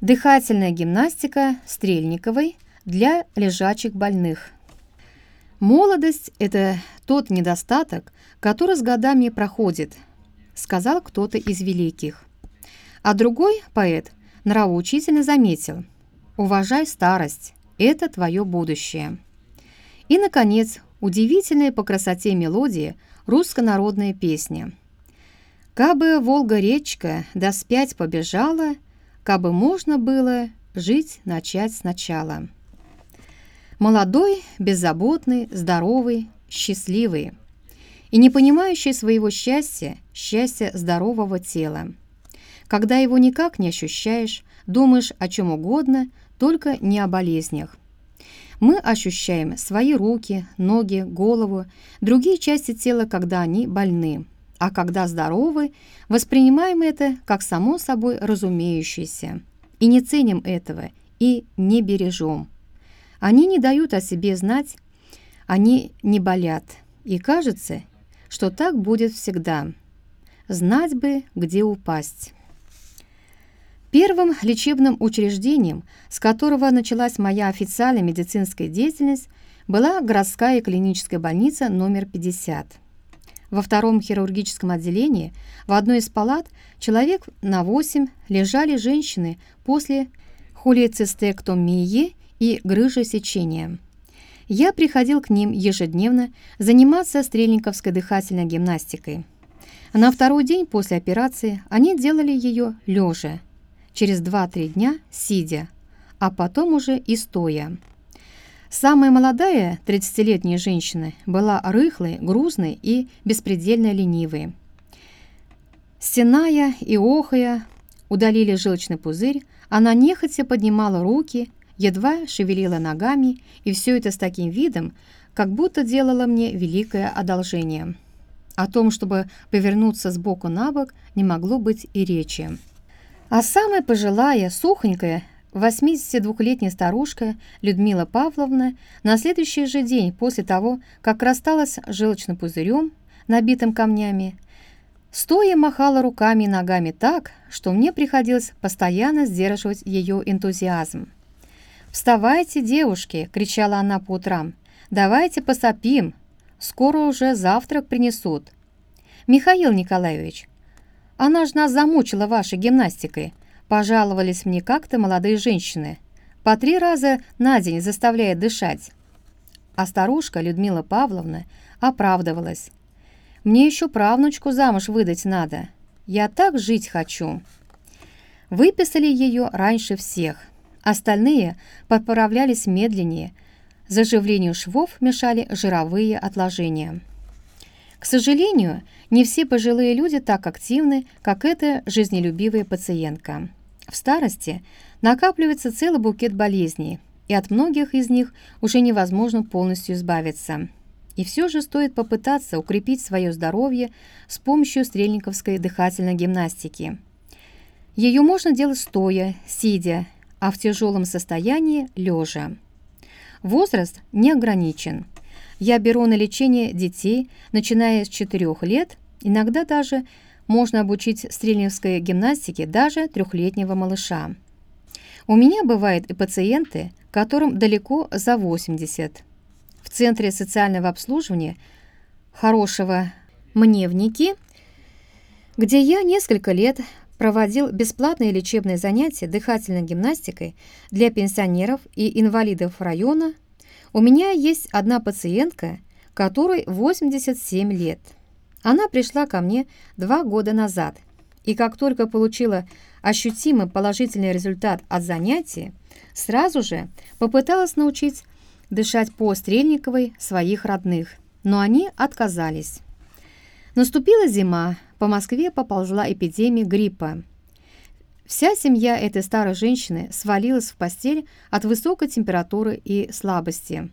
Дыхательная гимнастика Стрельниковой для лежачих больных. Молодость – это тот недостаток, который с годами проходит, сказал кто-то из великих. А другой поэт нравоучительно заметил «Уважай старость, это твое будущее». И, наконец, удивительная по красоте мелодия руссконародная песня. «Кабы Волга-речка да спять побежала», Кабы можно было жить начать сначала. Молодой, беззаботный, здоровый, счастливый и не понимающий своего счастья, счастья здорового тела. Когда его никак не ощущаешь, думаешь о чем угодно, только не о болезнях. Мы ощущаем свои руки, ноги, голову, другие части тела, когда они больны – а когда здоровы, воспринимаем это как само собой разумеющееся. И не ценим этого, и не бережем. Они не дают о себе знать, они не болят. И кажется, что так будет всегда. Знать бы, где упасть. Первым лечебным учреждением, с которого началась моя официальная медицинская деятельность, была городская клиническая больница номер 50. Во втором хирургическом отделении в одной из палат человек на 8 лежали женщины после холецистектомии и грыжи сечения. Я приходил к ним ежедневно заниматься стрельниковской дыхательной гимнастикой. На второй день после операции они делали ее лежа, через 2-3 дня сидя, а потом уже и стоя. Самая молодая, 30-летняя женщина, была рыхлой, грузной и беспредельно ленивой. Стеная и охая удалили желчный пузырь, она нехотя поднимала руки, едва шевелила ногами, и все это с таким видом, как будто делала мне великое одолжение. О том, чтобы повернуться с боку на бок, не могло быть и речи. А самая пожилая, сухонькая, 82-летняя старушка Людмила Павловна на следующий же день после того, как рассталась с желчным пузырем, набитым камнями, стоя махала руками и ногами так, что мне приходилось постоянно сдерживать ее энтузиазм. «Вставайте, девушки!» — кричала она по утрам. «Давайте посопим! Скоро уже завтрак принесут!» «Михаил Николаевич, она ж нас замучила вашей гимнастикой!» Пожаловались мне как-то молодые женщины. По три раза на день заставляет дышать. А старушка Людмила Павловна оправдывалась. «Мне еще правнучку замуж выдать надо. Я так жить хочу». Выписали ее раньше всех. Остальные поправлялись медленнее. Заживлению швов мешали жировые отложения. К сожалению, не все пожилые люди так активны, как эта жизнелюбивая пациентка. В старости накапливается целый букет болезней, и от многих из них уже невозможно полностью избавиться. И все же стоит попытаться укрепить свое здоровье с помощью стрельниковской дыхательной гимнастики. Ее можно делать стоя, сидя, а в тяжелом состоянии – лежа. Возраст не ограничен. Я беру на лечение детей, начиная с 4 лет, иногда даже – можно обучить стрельниковской гимнастике даже трехлетнего малыша. У меня бывают и пациенты, которым далеко за 80. В Центре социального обслуживания хорошего «Мневники», где я несколько лет проводил бесплатные лечебные занятия дыхательной гимнастикой для пенсионеров и инвалидов района, у меня есть одна пациентка, которой 87 лет – она пришла ко мне два года назад, и как только получила ощутимый положительный результат от занятия, сразу же попыталась научить дышать по Стрельниковой своих родных, но они отказались. Наступила зима, по Москве поползла эпидемия гриппа. Вся семья этой старой женщины свалилась в постель от высокой температуры и слабости.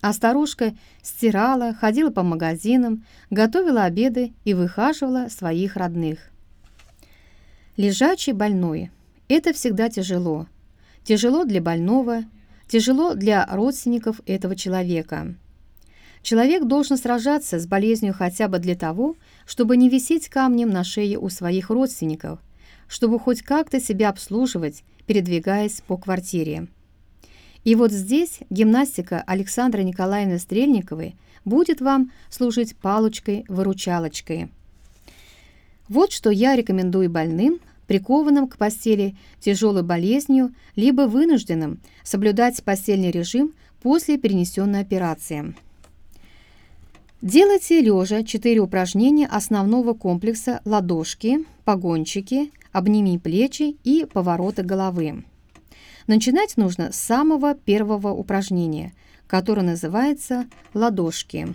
А старушка стирала, ходила по магазинам, готовила обеды и выхаживала своих родных. Лежачий больной – это всегда тяжело. Тяжело для больного, тяжело для родственников этого человека. Человек должен сражаться с болезнью хотя бы для того, чтобы не висеть камнем на шее у своих родственников, чтобы хоть как-то себя обслуживать передвигаясь по квартире. И вот здесь гимнастика Александры Николаевны Стрельниковой будет вам служить палочкой-выручалочкой. Вот что я рекомендую больным, прикованным к постели тяжелой болезнью, либо вынужденным соблюдать постельный режим после перенесенной операции. Делайте лежа 4 упражнения основного комплекса ладошки, погончики, обними плечи и повороты головы. Начинать нужно с самого первого упражнения, которое называется ладошки.